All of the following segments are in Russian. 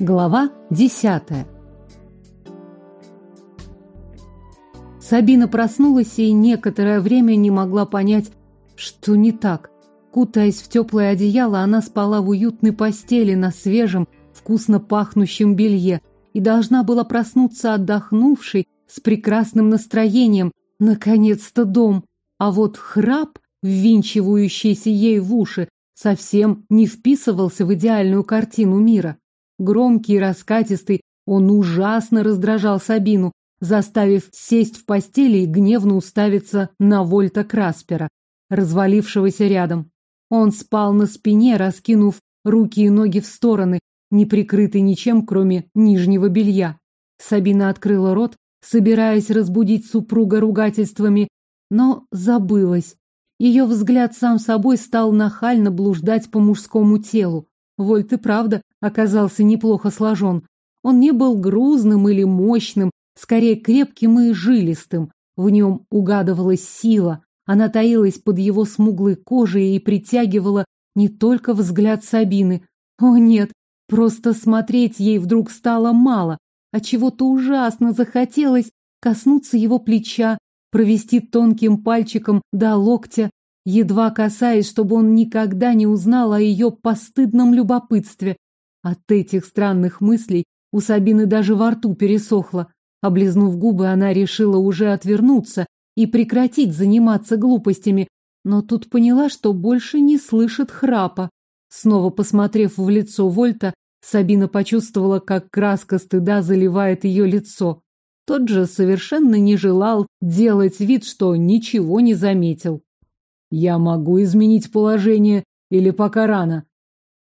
Глава десятая Сабина проснулась и некоторое время не могла понять, что не так. Кутаясь в теплое одеяло, она спала в уютной постели на свежем, вкусно пахнущем белье и должна была проснуться отдохнувшей, с прекрасным настроением. Наконец-то дом. А вот храп, ввинчивающийся ей в уши, совсем не вписывался в идеальную картину мира. Громкий и раскатистый, он ужасно раздражал Сабину, заставив сесть в постели и гневно уставиться на Вольта Краспера, развалившегося рядом. Он спал на спине, раскинув руки и ноги в стороны, не прикрытый ничем, кроме нижнего белья. Сабина открыла рот, собираясь разбудить супруга ругательствами, но забылась. Ее взгляд сам собой стал нахально блуждать по мужскому телу. Вольт и правда оказался неплохо сложен. Он не был грузным или мощным, скорее крепким и жилистым. В нем угадывалась сила, она таилась под его смуглой кожей и притягивала не только взгляд Сабины. О нет, просто смотреть ей вдруг стало мало, а чего-то ужасно захотелось коснуться его плеча, провести тонким пальчиком до локтя, едва касаясь, чтобы он никогда не узнал о ее постыдном любопытстве. От этих странных мыслей у Сабины даже во рту пересохло. Облизнув губы, она решила уже отвернуться и прекратить заниматься глупостями, но тут поняла, что больше не слышит храпа. Снова посмотрев в лицо Вольта, Сабина почувствовала, как краска стыда заливает ее лицо. Тот же совершенно не желал делать вид, что ничего не заметил. «Я могу изменить положение или пока рано?»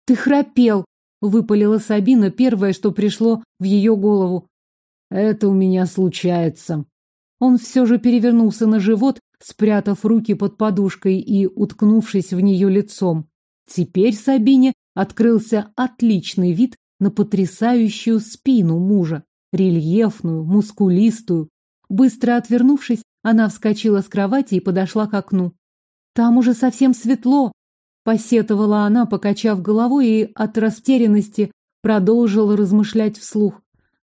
«Ты храпел!» — выпалила Сабина первое, что пришло в ее голову. «Это у меня случается», он все же перевернулся на живот, спрятав руки под подушкой и уткнувшись в нее лицом. Теперь Сабине открылся отличный вид на потрясающую спину мужа, рельефную, мускулистую. Быстро отвернувшись, она вскочила с кровати и подошла к окну. «Там уже совсем светло!» — посетовала она, покачав головой и от растерянности продолжила размышлять вслух.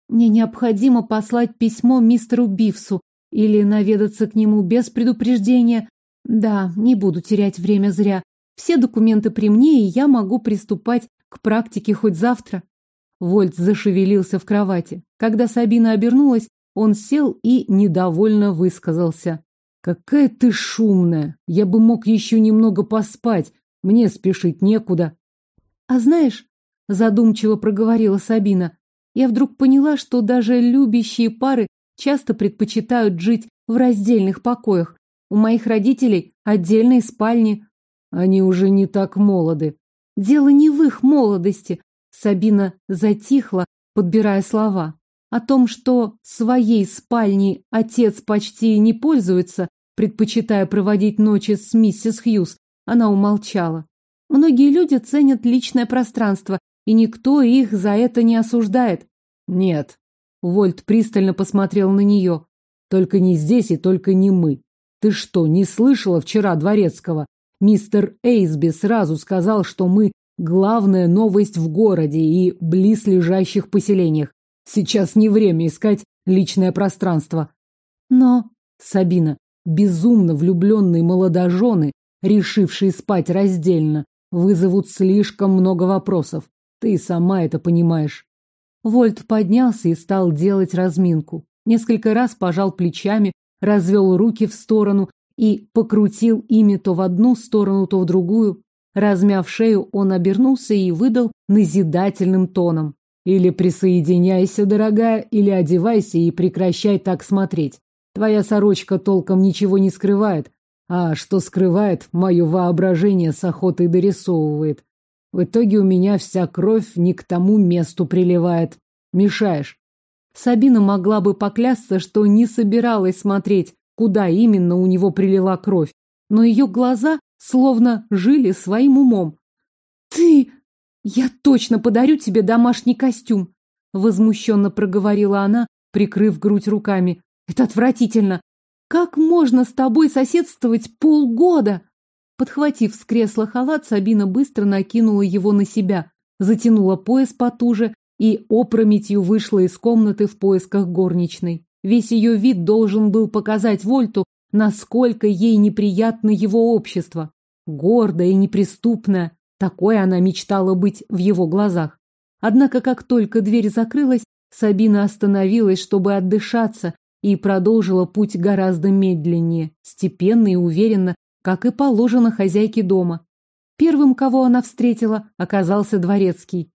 «Мне необходимо послать письмо мистеру Бивсу или наведаться к нему без предупреждения. Да, не буду терять время зря. Все документы при мне, и я могу приступать к практике хоть завтра. Вольт зашевелился в кровати. Когда Сабина обернулась, он сел и недовольно высказался. «Какая ты шумная! Я бы мог еще немного поспать. Мне спешить некуда». «А знаешь, — задумчиво проговорила Сабина, — я вдруг поняла, что даже любящие пары часто предпочитают жить в раздельных покоях. У моих родителей отдельные спальни. Они уже не так молоды. Дело не в их молодости. Сабина затихла, подбирая слова. О том, что своей спальней отец почти не пользуется, предпочитая проводить ночи с миссис Хьюз, она умолчала. Многие люди ценят личное пространство, и никто их за это не осуждает. Нет, Вольт пристально посмотрел на нее. Только не здесь и только не мы. Ты что, не слышала вчера Дворецкого? Мистер Эйсби сразу сказал, что мы главная новость в городе и близлежащих поселениях. Сейчас не время искать личное пространство. Но, Сабина, безумно влюбленные молодожены, решившие спать раздельно, вызовут слишком много вопросов. Ты сама это понимаешь. Вольт поднялся и стал делать разминку. Несколько раз пожал плечами, развел руки в сторону и покрутил ими то в одну сторону, то в другую. Размяв шею, он обернулся и выдал назидательным тоном. «Или присоединяйся, дорогая, или одевайся и прекращай так смотреть. Твоя сорочка толком ничего не скрывает, а что скрывает, мое воображение с охотой дорисовывает. В итоге у меня вся кровь не к тому месту приливает. Мешаешь. Сабина могла бы поклясться, что не собиралась смотреть, куда именно у него прилила кровь, но ее глаза словно жили своим умом. «Ты! Я точно подарю тебе домашний костюм!» Возмущенно проговорила она, прикрыв грудь руками. «Это отвратительно! Как можно с тобой соседствовать полгода?» Подхватив с кресла халат, Сабина быстро накинула его на себя. затянула пояс потуже и опрометью вышла из комнаты в поисках горничной. Весь ее вид должен был показать Вольту, насколько ей неприятно его общество. Гордая и неприступная, такой она мечтала быть в его глазах. Однако, как только дверь закрылась, Сабина остановилась, чтобы отдышаться, и продолжила путь гораздо медленнее, степенно и уверенно, как и положено хозяйке дома. Первым, кого она встретила, оказался дворецкий.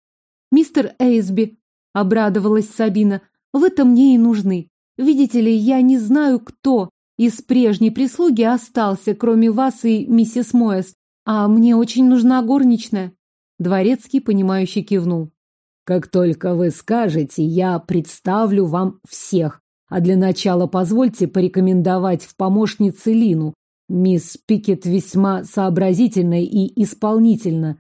«Мистер Эйсби», — обрадовалась Сабина, — «вы-то мне и нужны. Видите ли, я не знаю, кто из прежней прислуги остался, кроме вас и миссис Моэс, а мне очень нужна горничная». Дворецкий, понимающий, кивнул. «Как только вы скажете, я представлю вам всех. А для начала позвольте порекомендовать в помощнице Лину. Мисс Пикет весьма сообразительна и исполнительна».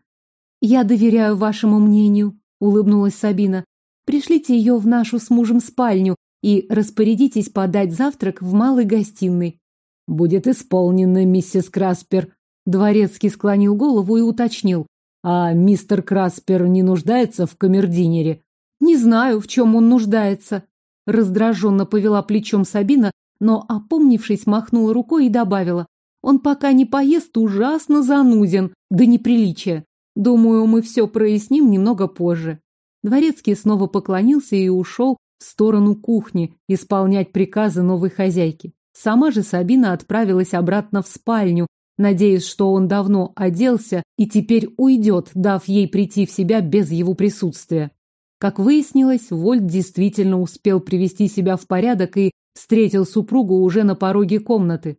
«Я доверяю вашему мнению», — улыбнулась Сабина. «Пришлите ее в нашу с мужем спальню и распорядитесь подать завтрак в малой гостиной». «Будет исполнено, миссис Краспер», Дворецкий склонил голову и уточнил. А мистер Краспер не нуждается в камердинере? Не знаю, в чем он нуждается. Раздраженно повела плечом Сабина, но, опомнившись, махнула рукой и добавила. Он пока не поест, ужасно зануден, да неприличие. Думаю, мы все проясним немного позже. Дворецкий снова поклонился и ушел в сторону кухни исполнять приказы новой хозяйки. Сама же Сабина отправилась обратно в спальню, надеясь, что он давно оделся и теперь уйдет, дав ей прийти в себя без его присутствия. Как выяснилось, Вольт действительно успел привести себя в порядок и встретил супругу уже на пороге комнаты.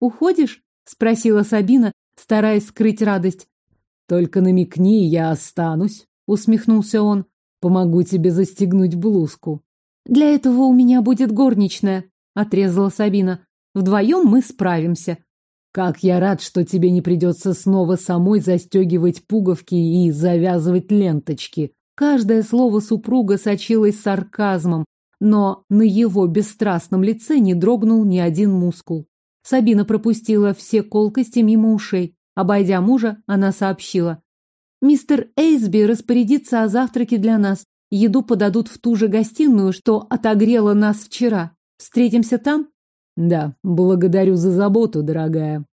«Уходишь?» — спросила Сабина, стараясь скрыть радость. «Только намекни, я останусь», — усмехнулся он. «Помогу тебе застегнуть блузку». «Для этого у меня будет горничная», — отрезала Сабина. «Вдвоем мы справимся. Как я рад, что тебе не придется снова самой застегивать пуговки и завязывать ленточки. Каждое слово супруга сочилось сарказмом, но на его бесстрастном лице не дрогнул ни один мускул. Сабина пропустила все колкости мимо ушей. Обойдя мужа, она сообщила. «Мистер Эйсби распорядится о завтраке для нас. Еду подадут в ту же гостиную, что отогрела нас вчера. Встретимся там?» Да, благодарю за заботу, дорогая.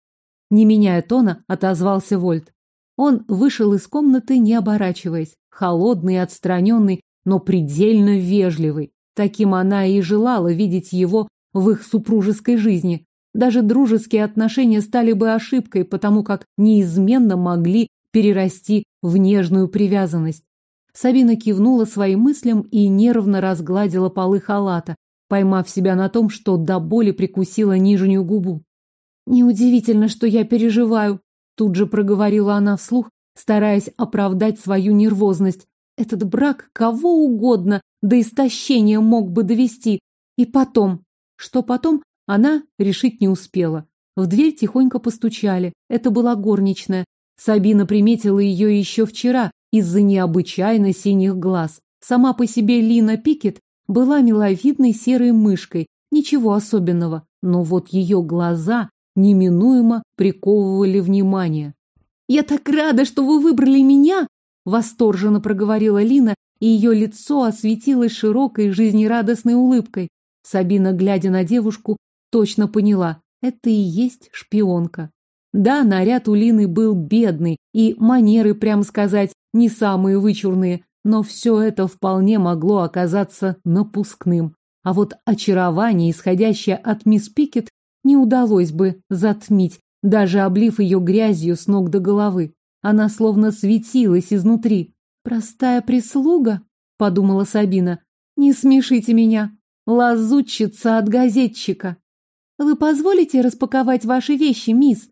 Не меняя тона, отозвался Вольт. Он вышел из комнаты, не оборачиваясь, холодный отстраненный, но предельно вежливый. Таким она и желала видеть его в их супружеской жизни. Даже дружеские отношения стали бы ошибкой, потому как неизменно могли перерасти в нежную привязанность. Сабина кивнула своим мыслям и нервно разгладила полы халата, поймав себя на том, что до боли прикусила нижнюю губу. «Неудивительно, что я переживаю», — тут же проговорила она вслух, стараясь оправдать свою нервозность. «Этот брак кого угодно до истощения мог бы довести. И потом...» Что потом, она решить не успела. В дверь тихонько постучали. Это была горничная. Сабина приметила ее еще вчера из-за необычайно синих глаз. Сама по себе Лина Пикет была миловидной серой мышкой, ничего особенного, но вот ее глаза неминуемо приковывали внимание. «Я так рада, что вы выбрали меня!» — восторженно проговорила Лина, и ее лицо осветилось широкой жизнерадостной улыбкой. Сабина, глядя на девушку, точно поняла — это и есть шпионка. Да, наряд у Лины был бедный, и манеры, прям сказать, не самые вычурные, но все это вполне могло оказаться напускным. А вот очарование, исходящее от мисс Пикет, не удалось бы затмить, даже облив ее грязью с ног до головы. Она словно светилась изнутри. «Простая прислуга?» — подумала Сабина. «Не смешите меня. Лазутчица от газетчика». «Вы позволите распаковать ваши вещи, мисс?»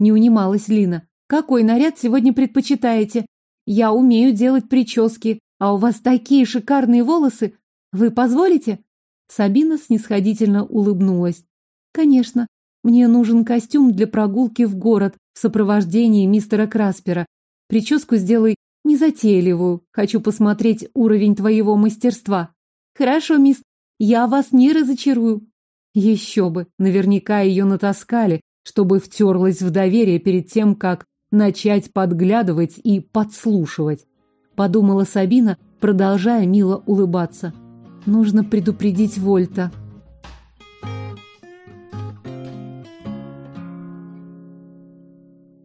Не унималась Лина. «Какой наряд сегодня предпочитаете? Я умею делать прически, а у вас такие шикарные волосы. Вы позволите?» Сабина снисходительно улыбнулась. «Конечно. Мне нужен костюм для прогулки в город в сопровождении мистера Краспера. Прическу сделай незатейливую. Хочу посмотреть уровень твоего мастерства. Хорошо, мисс, я вас не разочарую. Еще бы, наверняка ее натаскали, чтобы втерлась в доверие перед тем, как начать подглядывать и подслушивать. подумала Сабина, продолжая мило улыбаться. Нужно предупредить Вольта.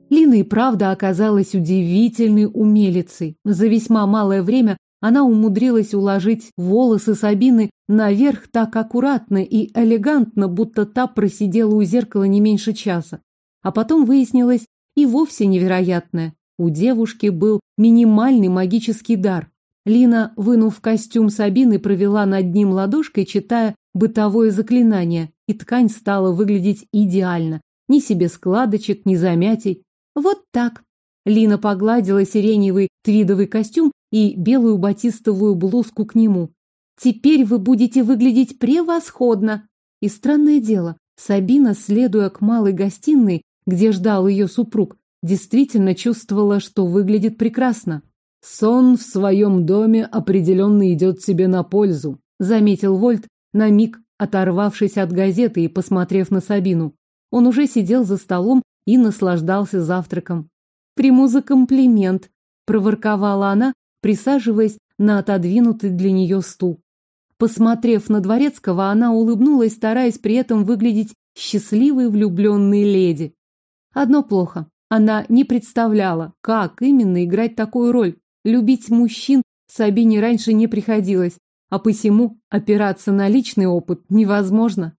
Лина и правда оказалась удивительной умелицей. За весьма малое время она умудрилась уложить волосы Сабины наверх так аккуратно и элегантно, будто та просидела у зеркала не меньше часа. А потом выяснилось и вовсе невероятное. У девушки был минимальный магический дар. Лина, вынув костюм Сабины, провела над ним ладошкой, читая бытовое заклинание, и ткань стала выглядеть идеально. Ни себе складочек, ни замятий. Вот так. Лина погладила сиреневый твидовый костюм и белую батистовую блузку к нему. Теперь вы будете выглядеть превосходно. И странное дело, Сабина, следуя к малой гостиной, где ждал ее супруг, действительно чувствовала, что выглядит прекрасно. «Сон в своем доме определенно идет себе на пользу», заметил Вольт, на миг оторвавшись от газеты и посмотрев на Сабину. Он уже сидел за столом и наслаждался завтраком. «Приму за комплимент», – проворковала она, присаживаясь на отодвинутый для нее стул. Посмотрев на Дворецкого, она улыбнулась, стараясь при этом выглядеть счастливой влюбленной леди. Одно плохо. Она не представляла, как именно играть такую роль. Любить мужчин Сабине раньше не приходилось, а посему опираться на личный опыт невозможно.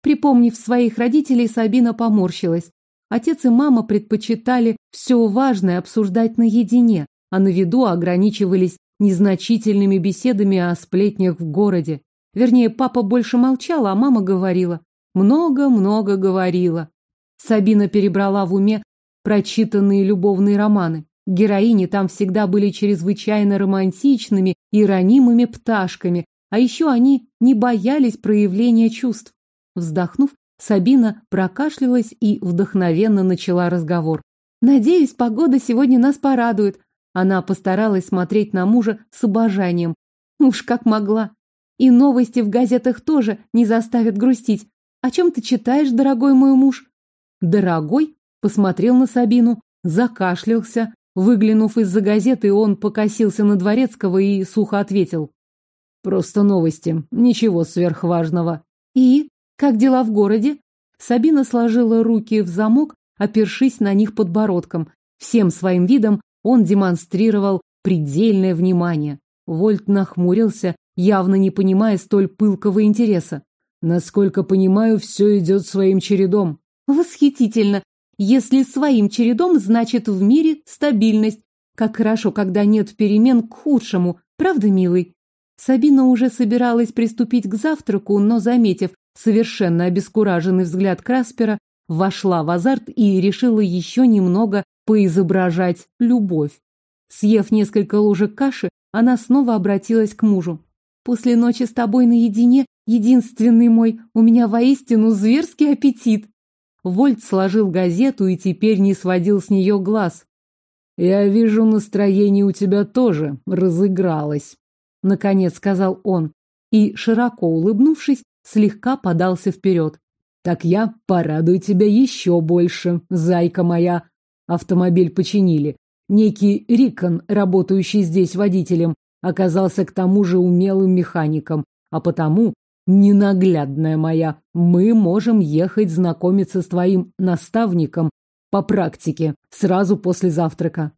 Припомнив своих родителей, Сабина поморщилась. Отец и мама предпочитали все важное обсуждать наедине, а на виду ограничивались незначительными беседами о сплетнях в городе. Вернее, папа больше молчал, а мама говорила. Много-много говорила. Сабина перебрала в уме прочитанные любовные романы. Героини там всегда были чрезвычайно романтичными и ранимыми пташками, а еще они не боялись проявления чувств. Вздохнув, Сабина прокашлялась и вдохновенно начала разговор. «Надеюсь, погода сегодня нас порадует». Она постаралась смотреть на мужа с обожанием. Уж как могла. И новости в газетах тоже не заставят грустить. О чем ты читаешь, дорогой мой муж? Дорогой посмотрел на Сабину, закашлялся. Выглянув из-за газеты, он покосился на Дворецкого и сухо ответил. «Просто новости. Ничего сверхважного». «И? Как дела в городе?» Сабина сложила руки в замок, опершись на них подбородком. Всем своим видом он демонстрировал предельное внимание. Вольт нахмурился, явно не понимая столь пылкого интереса. «Насколько понимаю, все идет своим чередом». «Восхитительно! Если своим чередом, значит в мире стабильность. Как хорошо, когда нет перемен к худшему, правда, милый? Сабина уже собиралась приступить к завтраку, но, заметив совершенно обескураженный взгляд Краспера, вошла в азарт и решила еще немного поизображать любовь. Съев несколько ложек каши, она снова обратилась к мужу. «После ночи с тобой наедине, единственный мой, у меня воистину зверский аппетит!» Вольт сложил газету и теперь не сводил с нее глаз. «Я вижу, настроение у тебя тоже разыгралось», — наконец сказал он, и, широко улыбнувшись, слегка подался вперед. «Так я порадую тебя еще больше, зайка моя». Автомобиль починили. Некий Рикон, работающий здесь водителем, оказался к тому же умелым механиком, а потому ненаглядная моя, мы можем ехать знакомиться с твоим наставником по практике сразу после завтрака.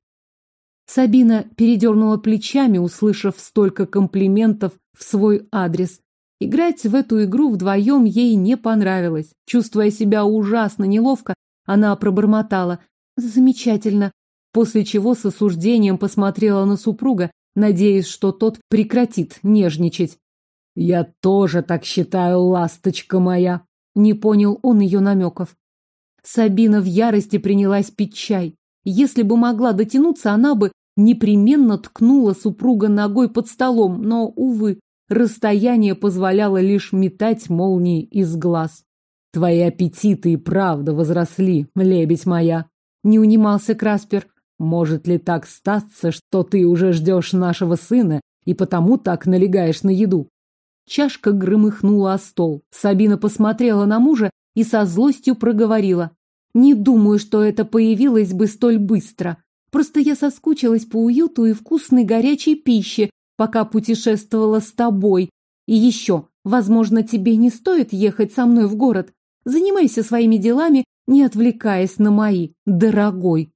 Сабина передернула плечами, услышав столько комплиментов в свой адрес. Играть в эту игру вдвоем ей не понравилось. Чувствуя себя ужасно неловко, она пробормотала «Замечательно», после чего с осуждением посмотрела на супруга, надеясь, что тот прекратит нежничать. «Я тоже так считаю, ласточка моя!» Не понял он ее намеков. Сабина в ярости принялась пить чай. Если бы могла дотянуться, она бы непременно ткнула супруга ногой под столом, но, увы, расстояние позволяло лишь метать молнии из глаз. «Твои аппетиты и правда возросли, лебедь моя!» Не унимался Краспер. «Может ли так статься, что ты уже ждешь нашего сына и потому так налегаешь на еду?» Чашка громыхнула о стол. Сабина посмотрела на мужа и со злостью проговорила. «Не думаю, что это появилось бы столь быстро. Просто я соскучилась по уюту и вкусной горячей пище, пока путешествовала с тобой. И еще, возможно, тебе не стоит ехать со мной в город. Занимайся своими делами, не отвлекаясь на мои, дорогой.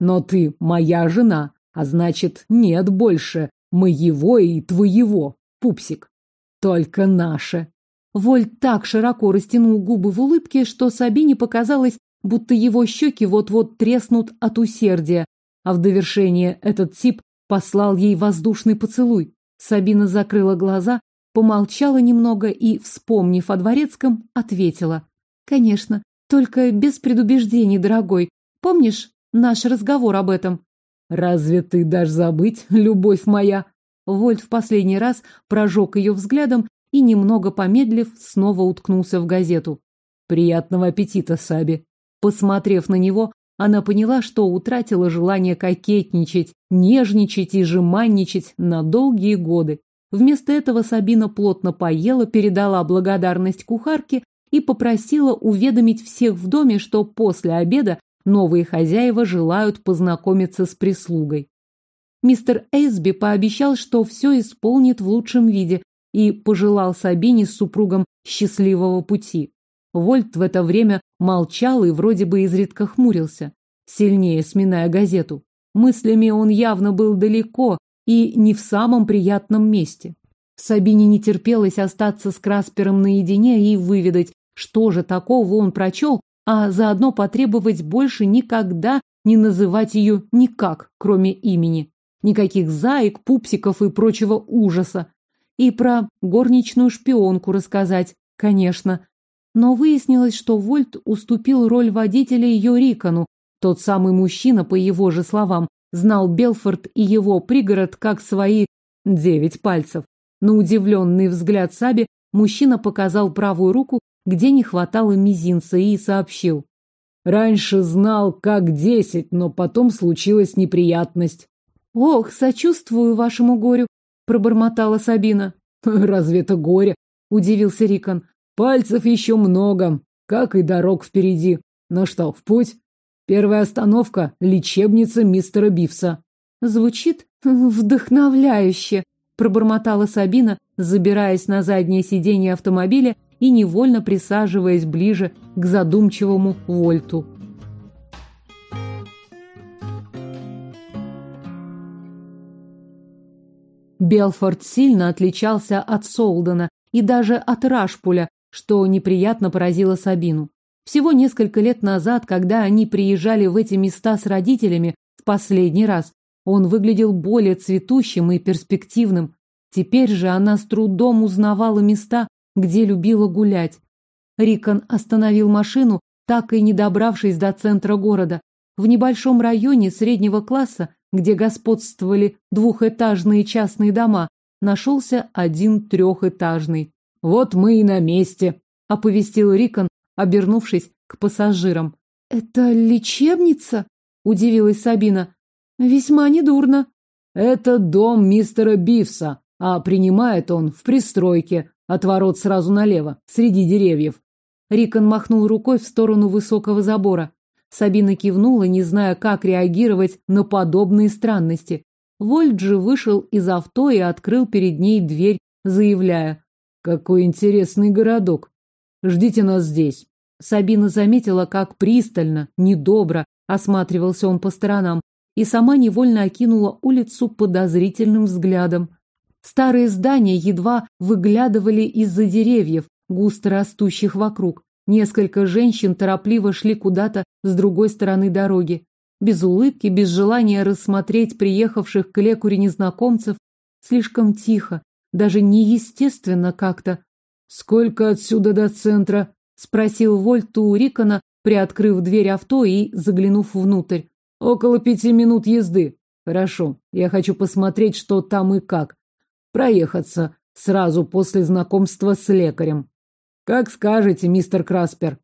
Но ты моя жена, а значит, нет больше моего и твоего, пупсик. Только наше. Вольт так широко растянул губы в улыбке, что Сабине показалось, будто его щеки вот-вот треснут от усердия, а в довершение этот тип послал ей воздушный поцелуй. Сабина закрыла глаза, помолчала немного и, вспомнив о дворецком, ответила. «Конечно, только без предубеждений, дорогой. Помнишь наш разговор об этом?» «Разве ты дашь забыть, любовь моя?» Вольт в последний раз прожег ее взглядом и, немного помедлив, снова уткнулся в газету. «Приятного аппетита, Саби!» Посмотрев на него, она поняла, что утратила желание кокетничать, нежничать и жеманничать на долгие годы. Вместо этого Сабина плотно поела, передала благодарность кухарке и попросила уведомить всех в доме, что после обеда новые хозяева желают познакомиться с прислугой. Мистер Эйсби пообещал, что все исполнит в лучшем виде и пожелал Сабине с супругом счастливого пути. Вольт в это время молчал и вроде бы изредка хмурился, сильнее сминая газету. Мыслями он явно был далеко и не в самом приятном месте. Сабине не терпелось остаться с Краспером наедине и выведать, что же такого он прочел, а заодно потребовать больше никогда не называть ее никак, кроме имени. Никаких заек, пупсиков и прочего ужаса. И про горничную шпионку рассказать, конечно. Но выяснилось, что Вольт уступил роль водителя ее Рикону. Тот самый мужчина, по его же словам, знал Белфорд и его пригород как свои девять пальцев. На удивленный взгляд Саби мужчина показал правую руку, где не хватало мизинца, и сообщил. «Раньше знал как десять, но потом случилась неприятность. «Ох, сочувствую вашему горю», — пробормотала Сабина. «Разве это горе?» — удивился Рикон. «Пальцев еще много, как и дорог впереди. Ну что, в путь? Первая остановка — лечебница мистера Бивса». «Звучит вдохновляюще», — пробормотала Сабина, забираясь на заднее сиденье автомобиля и невольно присаживаясь ближе к задумчивому Вольту. Белфорд сильно отличался от Солдена и даже от Рашпуля, что неприятно поразило Сабину. Всего несколько лет назад, когда они приезжали в эти места с родителями в последний раз, он выглядел более цветущим и перспективным. Теперь же она с трудом узнавала места, где любила гулять. Рикон остановил машину, так и не добравшись до центра города. В небольшом районе среднего класса где господствовали двухэтажные частные дома, нашелся один трехэтажный. «Вот мы и на месте», — оповестил Рикон, обернувшись к пассажирам. «Это лечебница?» — удивилась Сабина. «Весьма недурно». «Это дом мистера Бивса, а принимает он в пристройке, от ворот сразу налево, среди деревьев». Рикон махнул рукой в сторону высокого забора. Сабина кивнула, не зная, как реагировать на подобные странности. Вольт же вышел из авто и открыл перед ней дверь, заявляя «Какой интересный городок! Ждите нас здесь!» Сабина заметила, как пристально, недобро осматривался он по сторонам, и сама невольно окинула улицу подозрительным взглядом. Старые здания едва выглядывали из-за деревьев, густо растущих вокруг. Несколько женщин торопливо шли куда-то с другой стороны дороги. Без улыбки, без желания рассмотреть приехавших к лекуре незнакомцев. Слишком тихо, даже неестественно как-то. «Сколько отсюда до центра?» — спросил Вольт у Рикона, приоткрыв дверь авто и заглянув внутрь. «Около пяти минут езды. Хорошо, я хочу посмотреть, что там и как. Проехаться сразу после знакомства с лекарем. Как скажете, мистер Краспер.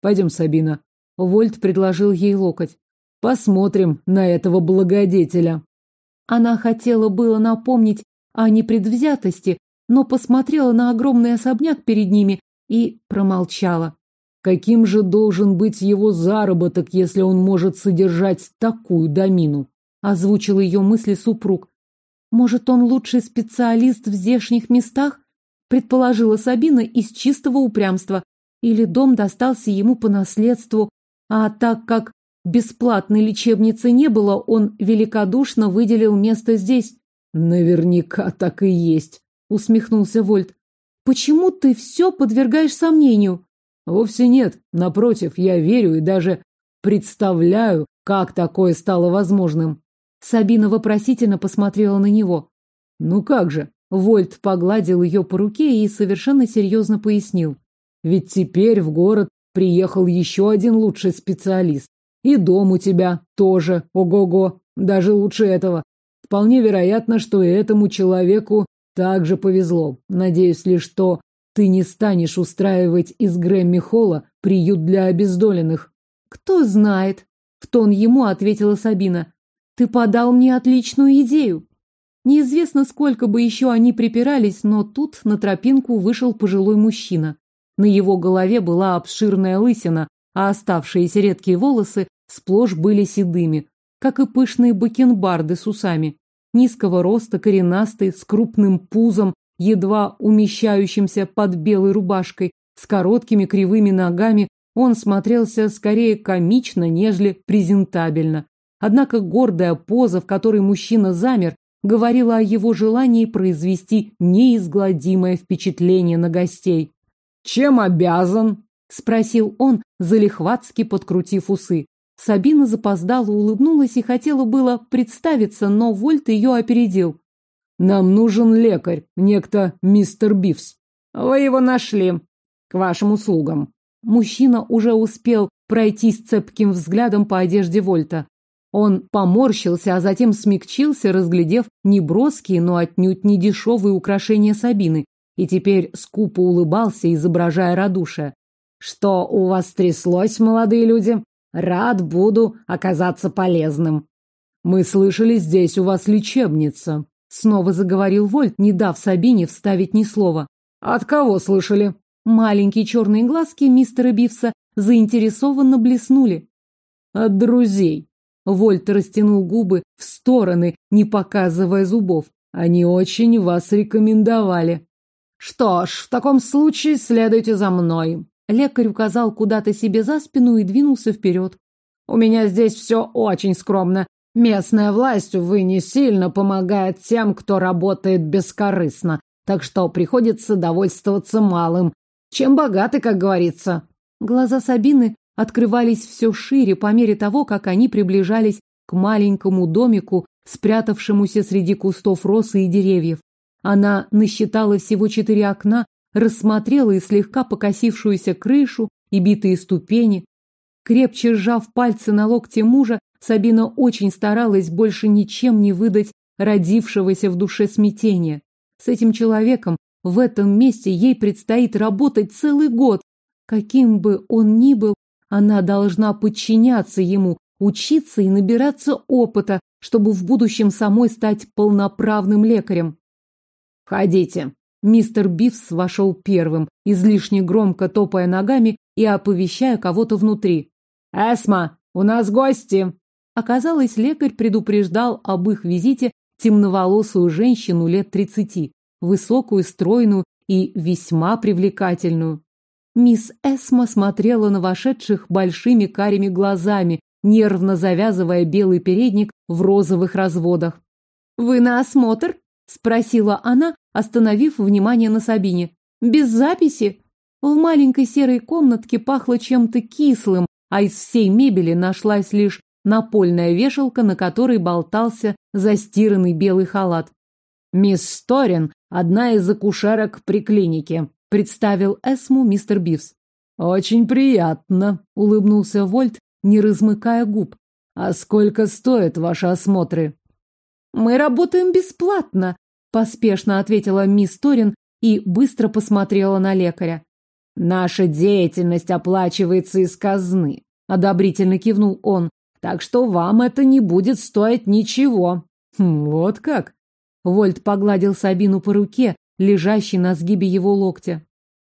Пойдем, Сабина. Вольт предложил ей локоть. Посмотрим на этого благодетеля. Она хотела было напомнить о непредвзятости, но посмотрела на огромный особняк перед ними и промолчала. Каким же должен быть его заработок, если он может содержать такую домину? озвучил ее мысли супруг. Может, он лучший специалист в здешних местах? Предположила Сабина из чистого упрямства. Или дом достался ему по наследству, а так как бесплатной лечебницы не было, он великодушно выделил место здесь. Наверняка так и есть, усмехнулся Вольт. Почему ты все подвергаешь сомнению? Вовсе нет. Напротив, я верю и даже представляю, как такое стало возможным. Сабина вопросительно посмотрела на него. Ну как же? Вольт погладил ее по руке и совершенно серьезно пояснил. Ведь теперь в город приехал еще один лучший специалист. И дом у тебя тоже, ого-го, даже лучше этого. Вполне вероятно, что и этому человеку также повезло. Надеюсь лишь, что ты не станешь устраивать из Грэмми Холла приют для обездоленных. Кто знает, в тон ему ответила Сабина. Ты подал мне отличную идею. Неизвестно, сколько бы еще они припирались, но тут на тропинку вышел пожилой мужчина. На его голове была обширная лысина, а оставшиеся редкие волосы сплошь были седыми, как и пышные бакенбарды с усами низкого роста, коренастый, с крупным пузом, едва умещающимся под белой рубашкой, с короткими кривыми ногами, он смотрелся скорее комично, нежели презентабельно. Однако гордая поза, в которой мужчина замер, говорила о его желании произвести неизгладимое впечатление на гостей. «Чем обязан?» – спросил он, залихватски подкрутив усы. Сабина запоздала, улыбнулась и хотела было представиться, но Вольт ее опередил. «Нам нужен лекарь, некто мистер Бивс». «Вы его нашли. К вашим услугам». Мужчина уже успел пройтись цепким взглядом по одежде Вольта. Он поморщился, а затем смягчился, разглядев неброские, но отнюдь не дешевые украшения Сабины, и теперь скупо улыбался, изображая радушие. «Что у вас тряслось, молодые люди?» Рад буду оказаться полезным. Мы слышали, здесь у вас лечебница. Снова заговорил Вольт, не дав Сабине вставить ни слова. От кого слышали? Маленькие черные глазки мистера Бивса заинтересованно блеснули. От друзей. Вольт растянул губы в стороны, не показывая зубов. Они очень вас рекомендовали. Что ж, в таком случае следуйте за мной. Лекарь указал куда-то себе за спину и двинулся вперед. «У меня здесь все очень скромно. Местная власть, увы, не сильно помогает тем, кто работает бескорыстно, так что приходится довольствоваться малым. Чем богаты, как говорится». Глаза Сабины открывались все шире по мере того, как они приближались к маленькому домику, спрятавшемуся среди кустов росы и деревьев. Она насчитала всего четыре окна, рассмотрела и слегка покосившуюся крышу и битые ступени. Крепче сжав пальцы на локте мужа, Сабина очень старалась больше ничем не выдать родившегося в душе смятения. С этим человеком в этом месте ей предстоит работать целый год. Каким бы он ни был, она должна подчиняться ему, учиться и набираться опыта, чтобы в будущем самой стать полноправным лекарем. «Входите», Мистер Бифс вошел первым, излишне громко топая ногами и оповещая кого-то внутри. «Эсма, у нас гости!» Оказалось, лекарь предупреждал об их визите темноволосую женщину лет тридцати, высокую, стройную и весьма привлекательную. Мисс Эсма смотрела на вошедших большими карими глазами, нервно завязывая белый передник в розовых разводах. «Вы на осмотр?» — спросила она, остановив внимание на Сабине. «Без записи?» В маленькой серой комнатке пахло чем-то кислым, а из всей мебели нашлась лишь напольная вешалка, на которой болтался застиранный белый халат. «Мисс Сторин – одна из акушерок при клинике», – представил Эсму мистер Бивс. «Очень приятно», – улыбнулся Вольт, не размыкая губ. «А сколько стоят ваши осмотры?» «Мы работаем бесплатно», поспешно ответила мисс Торин и быстро посмотрела на лекаря. Наша деятельность оплачивается из казны, одобрительно кивнул он. Так что вам это не будет стоить ничего. Хм, вот как? Вольт погладил Сабину по руке, лежащей на сгибе его локтя.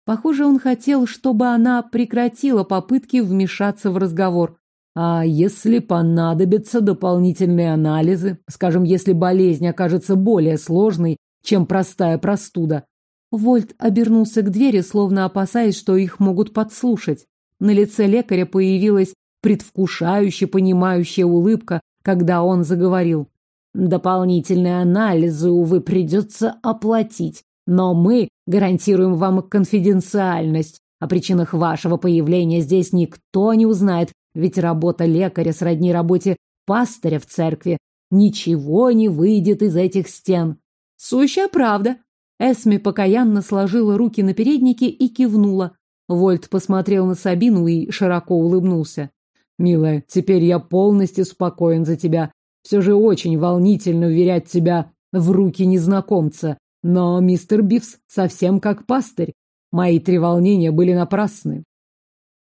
Похоже, он хотел, чтобы она прекратила попытки вмешаться в разговор. А если понадобятся дополнительные анализы, скажем, если болезнь окажется более сложной, чем простая простуда? Вольт обернулся к двери, словно опасаясь, что их могут подслушать. На лице лекаря появилась предвкушающая, понимающая улыбка, когда он заговорил. Дополнительные анализы, увы, придется оплатить, но мы гарантируем вам конфиденциальность. О причинах вашего появления здесь никто не узнает, ведь работа лекаря сродни работе пастыря в церкви. Ничего не выйдет из этих стен. Сущая правда. Эсми покаянно сложила руки на переднике и кивнула. Вольт посмотрел на Сабину и широко улыбнулся. «Милая, теперь я полностью спокоен за тебя. Все же очень волнительно уверять тебя в руки незнакомца. Но мистер Бифс совсем как пастырь. Мои три волнения были напрасны.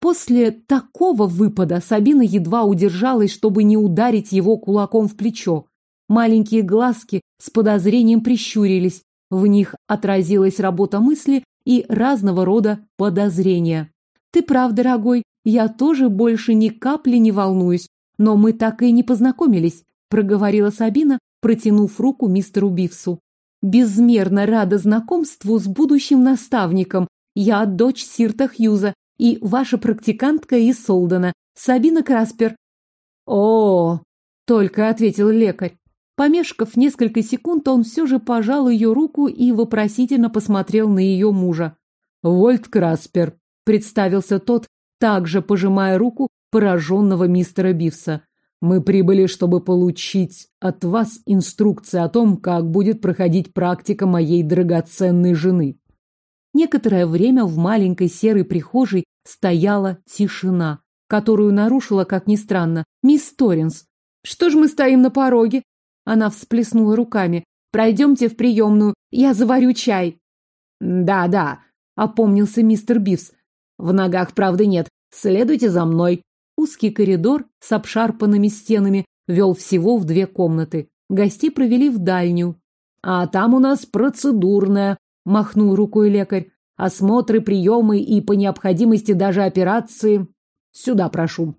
После такого выпада Сабина едва удержалась, чтобы не ударить его кулаком в плечо. Маленькие глазки с подозрением прищурились. В них отразилась работа мысли и разного рода подозрения. «Ты прав, дорогой, я тоже больше ни капли не волнуюсь, но мы так и не познакомились проговорила Сабина, протянув руку мистеру Бивсу. Безмерно рада знакомству с будущим наставником. Я дочь Сирта Хьюза и ваша практикантка из Солдена, Сабина Краспер. О, только ответил лекарь. Помешков несколько секунд, он все же пожал ее руку и вопросительно посмотрел на ее мужа. Вольт Краспер, представился тот, также пожимая руку пораженного мистера Бивса. Мы прибыли, чтобы получить от вас инструкции о том, как будет проходить практика моей драгоценной жены. Некоторое время в маленькой серой прихожей стояла тишина, которую нарушила, как ни странно, мисс Торренс. «Что ж мы стоим на пороге?» Она всплеснула руками. «Пройдемте в приемную, я заварю чай». «Да-да», — опомнился мистер Бивс. «В ногах правды нет. Следуйте за мной». Узкий коридор с обшарпанными стенами вел всего в две комнаты. Гостей провели в дальнюю. А там у нас процедурная, махнул рукой лекарь. Осмотры, приемы и по необходимости даже операции. Сюда прошу.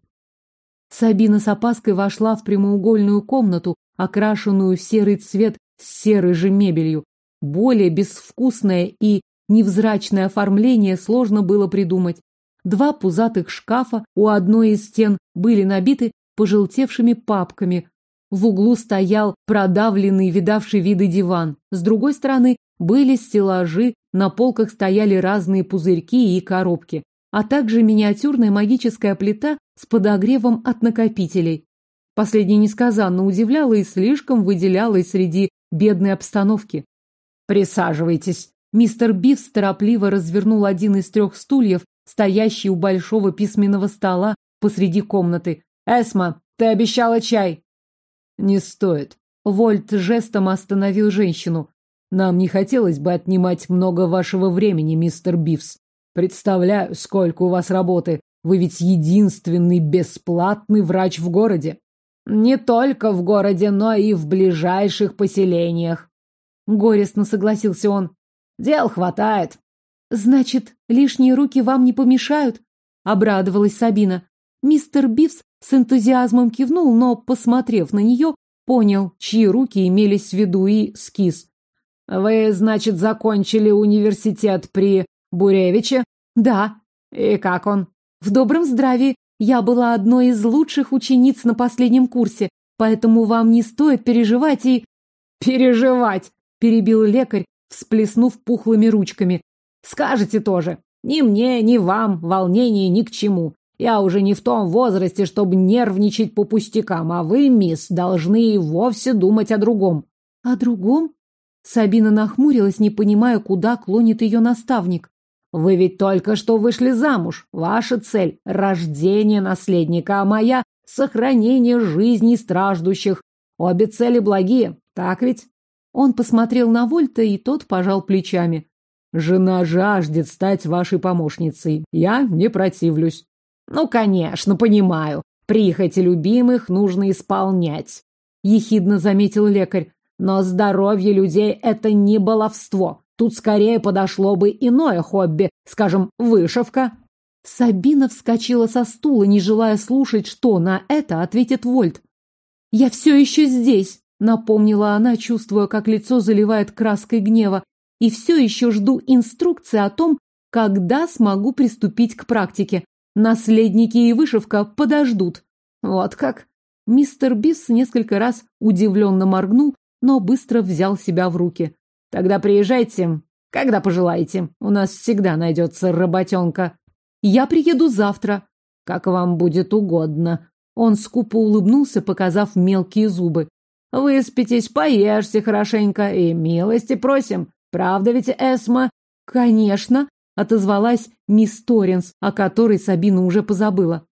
Сабина с опаской вошла в прямоугольную комнату, окрашенную в серый цвет с серой же мебелью. Более безвкусное и невзрачное оформление сложно было придумать. Два пузатых шкафа у одной из стен были набиты пожелтевшими папками. В углу стоял продавленный, видавший виды диван. С другой стороны были стеллажи, на полках стояли разные пузырьки и коробки, а также миниатюрная магическая плита с подогревом от накопителей. Последнее несказанно удивляло и слишком выделялось среди бедной обстановки. «Присаживайтесь». Мистер Бифс торопливо развернул один из трех стульев стоящий у большого письменного стола посреди комнаты. «Эсма, ты обещала чай!» «Не стоит». Вольт жестом остановил женщину. «Нам не хотелось бы отнимать много вашего времени, мистер Бивс. Представляю, сколько у вас работы. Вы ведь единственный бесплатный врач в городе». «Не только в городе, но и в ближайших поселениях», — горестно согласился он. «Дел хватает. «Значит, лишние руки вам не помешают?» — обрадовалась Сабина. Мистер Бивс с энтузиазмом кивнул, но, посмотрев на нее, понял, чьи руки имелись в виду, и скис. «Вы, значит, закончили университет при Буревиче?» «Да». «И как он?» «В добром здравии. Я была одной из лучших учениц на последнем курсе, поэтому вам не стоит переживать и...» «Переживать!» — перебил лекарь, всплеснув пухлыми ручками. Скажете тоже. Ни мне, ни вам волнение ни к чему. Я уже не в том возрасте, чтобы нервничать по пустякам, а вы, мисс, должны и вовсе думать о другом. О другом? Сабина нахмурилась, не понимая, куда клонит ее наставник. Вы ведь только что вышли замуж. Ваша цель — рождение наследника, а моя — сохранение жизни страждущих. Обе цели благие, так ведь? Он посмотрел на Вольта, и тот пожал плечами. Жена жаждет стать вашей помощницей. Я не противлюсь. Ну, конечно, понимаю. Прихоти любимых нужно исполнять. Ехидно заметил лекарь. Но здоровье людей – это не баловство. Тут скорее подошло бы иное хобби, скажем, вышивка. Сабина вскочила со стула, не желая слушать, что на это ответит Вольт. «Я все еще здесь», — напомнила она, чувствуя, как лицо заливает краской гнева, «и все еще жду инструкции о том, когда смогу приступить к практике. Наследники и вышивка подождут». «Вот как?» Мистер Бис несколько раз удивленно моргнул, но быстро взял себя в руки. «Тогда приезжайте, когда пожелаете. У нас всегда найдется работенка». Я приеду завтра. Как вам будет угодно. Он скупо улыбнулся, показав мелкие зубы. Выспитесь, поешьте хорошенько и милости просим. Правда ведь, Эсма? Конечно, отозвалась мисс Торренс, о которой Сабина уже позабыла.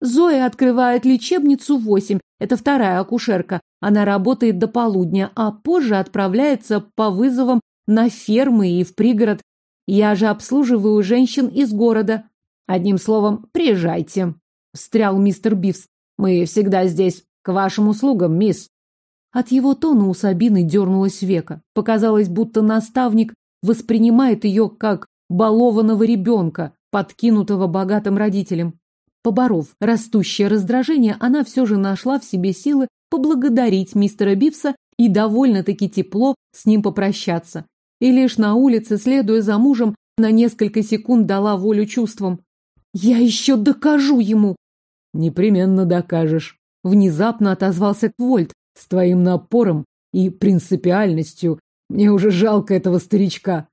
Зоя открывает лечебницу восемь. Это вторая акушерка. Она работает до полудня, а позже отправляется по вызовам на фермы и в пригород. Я же обслуживаю женщин из города. Одним словом, приезжайте, встрял мистер Бивс. Мы всегда здесь, к вашим услугам, мисс. От его тона у Сабины дернулось века. Показалось, будто наставник воспринимает ее как балованного ребенка, подкинутого богатым родителям. Поборов растущее раздражение, она все же нашла в себе силы поблагодарить мистера Бивса и довольно-таки тепло с ним попрощаться. И лишь на улице, следуя за мужем, на несколько секунд дала волю чувствам. Я еще докажу ему. Непременно докажешь. Внезапно отозвался Квольт с твоим напором и принципиальностью. Мне уже жалко этого старичка.